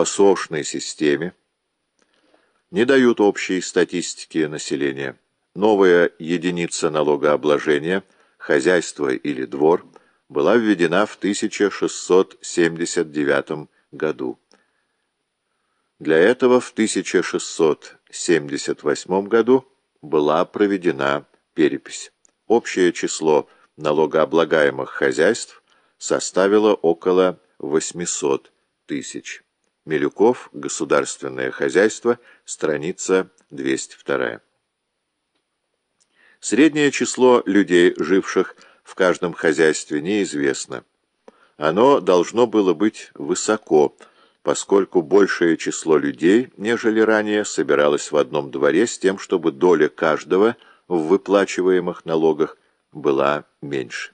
по сошной системе, не дают общей статистики населения. Новая единица налогообложения, хозяйство или двор, была введена в 1679 году. Для этого в 1678 году была проведена перепись. Общее число налогооблагаемых хозяйств составило около 800 тысяч. Милюков, Государственное хозяйство, страница 202. Среднее число людей, живших в каждом хозяйстве, неизвестно. Оно должно было быть высоко, поскольку большее число людей, нежели ранее, собиралось в одном дворе с тем, чтобы доля каждого в выплачиваемых налогах была меньше.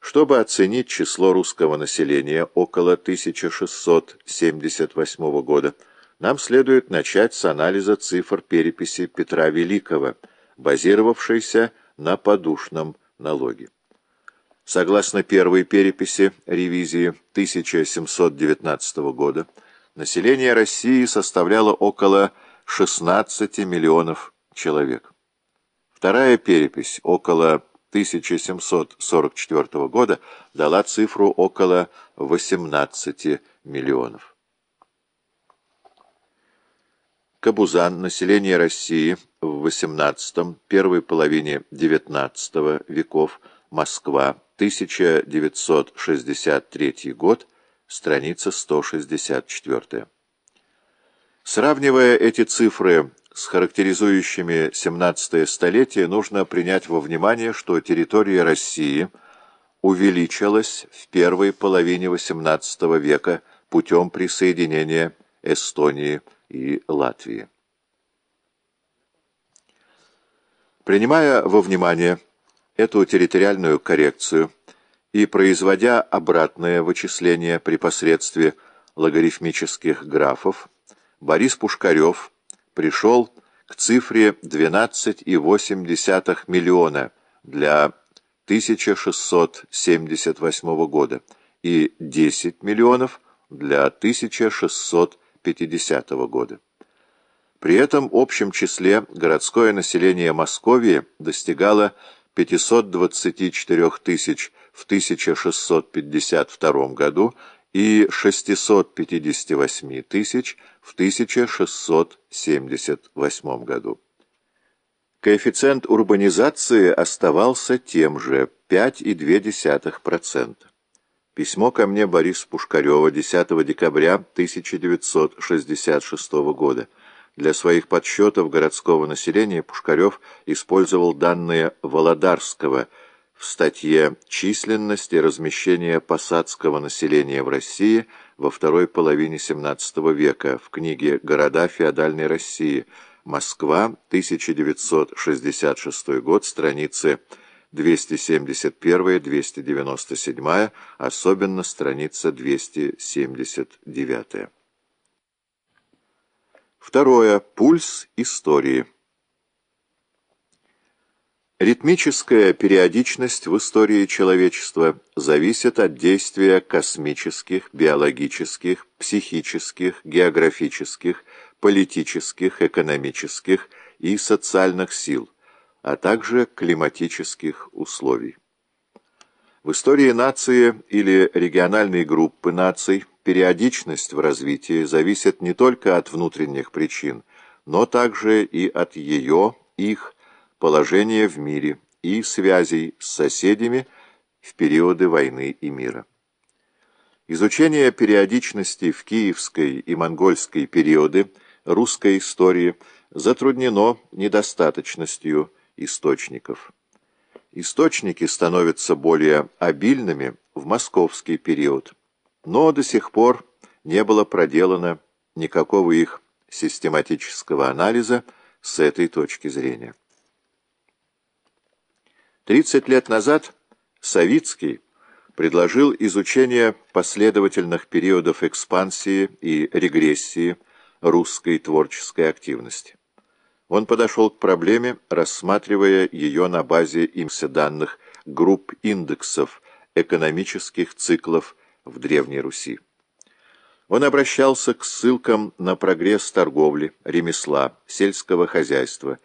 Чтобы оценить число русского населения около 1678 года, нам следует начать с анализа цифр переписи Петра Великого, базировавшейся на подушном налоге. Согласно первой переписи ревизии 1719 года, население России составляло около 16 миллионов человек. Вторая перепись, около 1744 года, дала цифру около 18 миллионов. Кабузан, население России в XVIII, первой половине XIX веков, Москва, 1963 год, страница 164. Сравнивая эти цифры с характеризующими 17 столетие, нужно принять во внимание, что территория России увеличилась в первой половине XVIII века путем присоединения Эстонии и Латвии. Принимая во внимание эту территориальную коррекцию и производя обратное вычисление при посредстве логарифмических графов, Борис Пушкарев пришел к цифре 12,8 миллиона для 1678 года и 10 миллионов для 1650 года. При этом общем числе городское население Московии достигало 524 тысяч в 1652 году и 658 тысяч в 1678 году. Коэффициент урбанизации оставался тем же 5,2%. Письмо ко мне Бориса Пушкарева 10 декабря 1966 года. Для своих подсчетов городского населения Пушкарев использовал данные Володарского в статье «Численность и размещение посадского населения в России» во второй половине XVII века в книге «Города феодальной России», Москва, 1966 год, страницы 271-297, особенно страница 279. Второе. Пульс истории. Ритмическая периодичность в истории человечества зависит от действия космических, биологических, психических, географических, политических, экономических и социальных сил, а также климатических условий. В истории нации или региональной группы наций периодичность в развитии зависит не только от внутренних причин, но также и от ее, их, положения в мире и связей с соседями в периоды войны и мира. Изучение периодичности в киевской и монгольской периоды русской истории затруднено недостаточностью источников. Источники становятся более обильными в московский период, но до сих пор не было проделано никакого их систематического анализа с этой точки зрения. 30 лет назад Савицкий предложил изучение последовательных периодов экспансии и регрессии русской творческой активности. Он подошел к проблеме, рассматривая ее на базе имся данных групп индексов экономических циклов в Древней Руси. Он обращался к ссылкам на прогресс торговли, ремесла, сельского хозяйства,